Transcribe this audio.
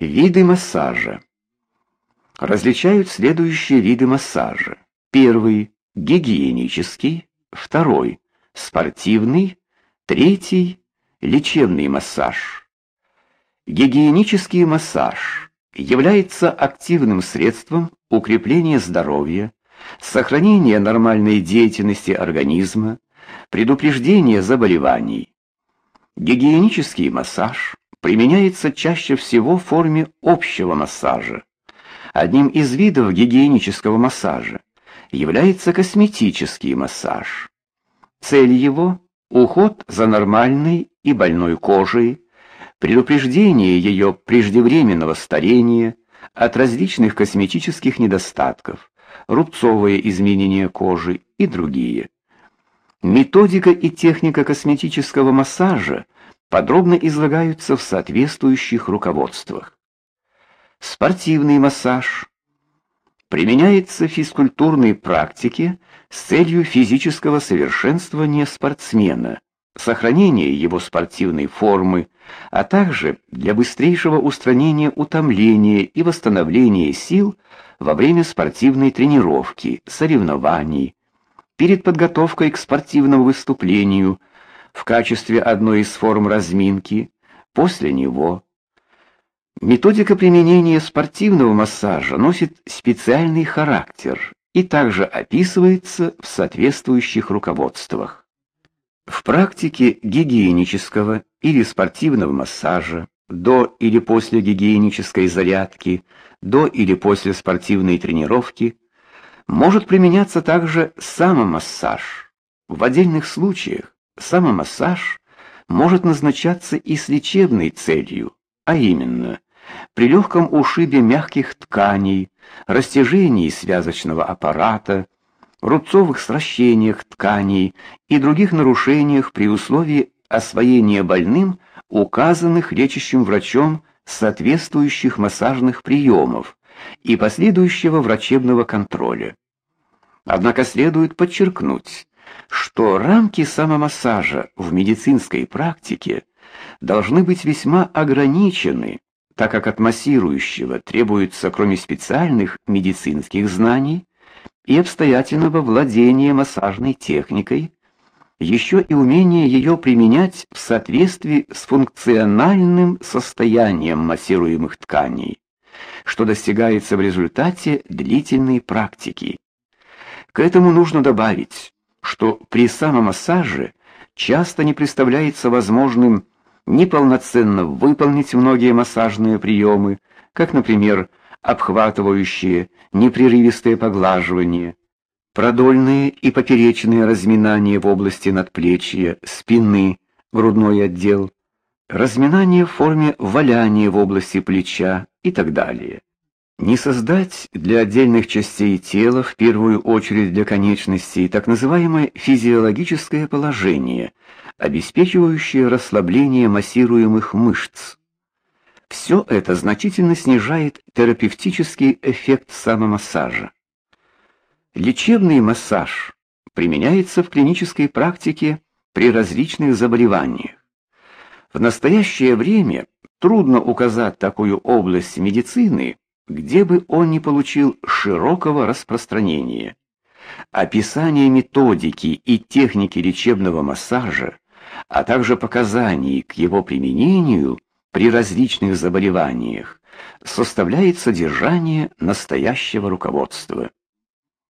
Виды массажа. Различают следующие виды массажа. Первый гигиенический, второй спортивный, третий лечебный массаж. Гигиенический массаж является активным средством укрепления здоровья, сохранения нормальной деятельности организма, предупреждения заболеваний. Гигиенический массаж применяется чаще всего в форме общего массажа. Одним из видов гигиенического массажа является косметический массаж. Цель его уход за нормальной и больной кожей, предупреждение ее преждевременного старения от различных косметических недостатков, рубцовые изменения кожи и другие. Методика и техника косметического массажа подробно излагаются в соответствующих руководствах. Спортивный массаж применяется в физкультурной практике с целью физического совершенствования спортсмена, сохранения его спортивной формы, а также для быстрейшего устранения утомления и восстановления сил во время спортивной тренировки, соревнований, перед подготовкой к спортивному выступлению, в качестве одной из форм разминки, после него. Методика применения спортивного массажа носит специальный характер и также описывается в соответствующих руководствах. В практике гигиенического или спортивного массажа до или после гигиенической зарядки, до или после спортивной тренировки может применяться также самомассаж. В отдельных случаях самомассаж может назначаться и с лечебной целью, а именно при легком ушибе мягких тканей, растяжении связочного аппарата, рубцовых сращениях тканей и других нарушениях при условии освоения больным указанных лечащим врачом соответствующих массажных приемов и последующего врачебного контроля. Однако следует подчеркнуть, что рамки самомассажа в медицинской практике должны быть весьма ограничены, так как от массирующего требуется кроме специальных медицинских знаний и обстоятельного владения массажной техникой, еще и умение ее применять в соответствии с функциональным состоянием массируемых тканей, что достигается в результате длительной практики. К этому нужно добавить, что при самомассаже часто не представляется возможным неполноценно выполнить многие массажные приемы, как, например, обхватывающие, непрерывистое поглаживание, продольные и поперечные разминания в области надплечья, спины, грудной отдел, разминание в форме валяния в области плеча и так далее. Не создать для отдельных частей тела, в первую очередь для конечностей, так называемое физиологическое положение, обеспечивающее расслабление массируемых мышц. Все это значительно снижает терапевтический эффект самомассажа. Лечебный массаж применяется в клинической практике при различных заболеваниях. В настоящее время трудно указать такую область медицины, где бы он не получил широкого распространения. Описание методики и техники лечебного массажа, а также показаний к его применению при различных заболеваниях составляет содержание настоящего руководства.